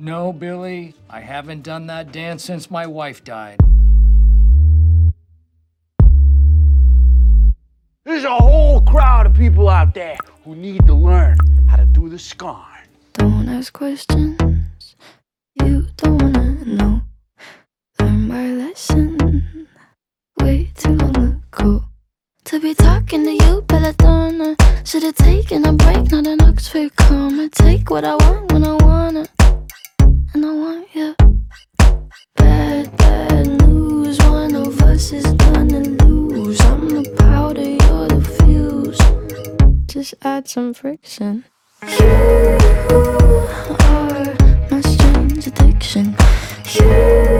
No, Billy, I haven't done that dance since my wife died. There's a whole crowd of people out there who need to learn how to do the scarn. Don't ask questions you don't wanna know. Learn my lesson way too long ago. To be talking to you, Belladonna. Should've taken a break, not an Oxford comma. Take what I want when I want Just add some friction. You are my strange addiction. You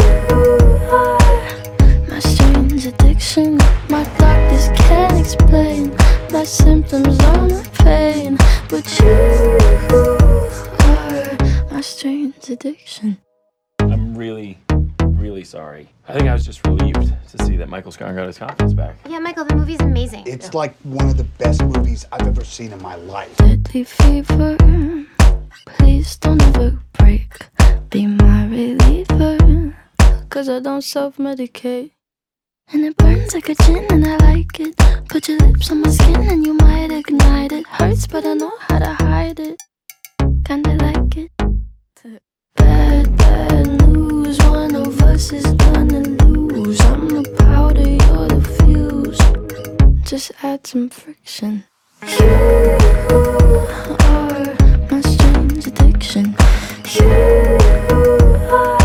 are my strange addiction. My doctors can't explain my symptoms or my pain, but you are my strange addiction. I'm really, really sorry. I think I was just relieved to see that Michael Scarn got his confidence back. Yeah, Michael, the movie's amazing. It's like one of the best movies I've ever seen in my life. Deadly fever. Please don't ever break. Be my reliever. Cause I don't self medicate. And it burns like a gin and I like it. Put your lips on my skin and you might ignite it. Hurts, but I know how to hide it. Kinda like it. Us is gonna lose. I'm the powder, you're the fuse. Just add some friction. You are my strange addiction. You are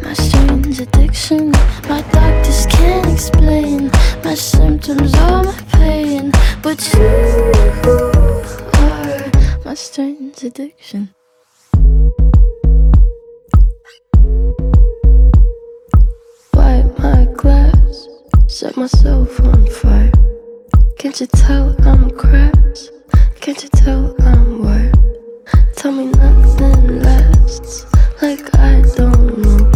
my strange addiction. My doctors can't explain my symptoms or my pain, but you are my strange addiction. Set myself on fire. Can't you tell I'm cracked? Can't you tell I'm wired? Tell me nothing lasts, like I don't know.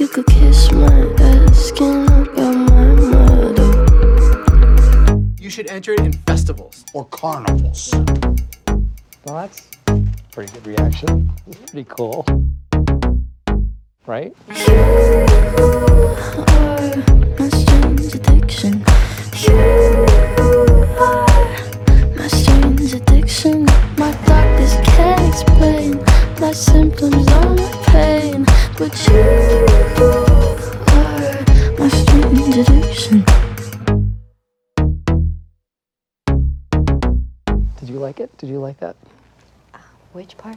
You could kiss my ass, skin about my motto. You should enter it in festivals. Or carnivals. Well, that's pretty good reaction. It's pretty cool. Right? You are my strange addiction. You are my strange addiction. My doctors can't explain my symptoms or my pain, but you are my strange addiction. Did you like it? Did you like that? Uh, which part?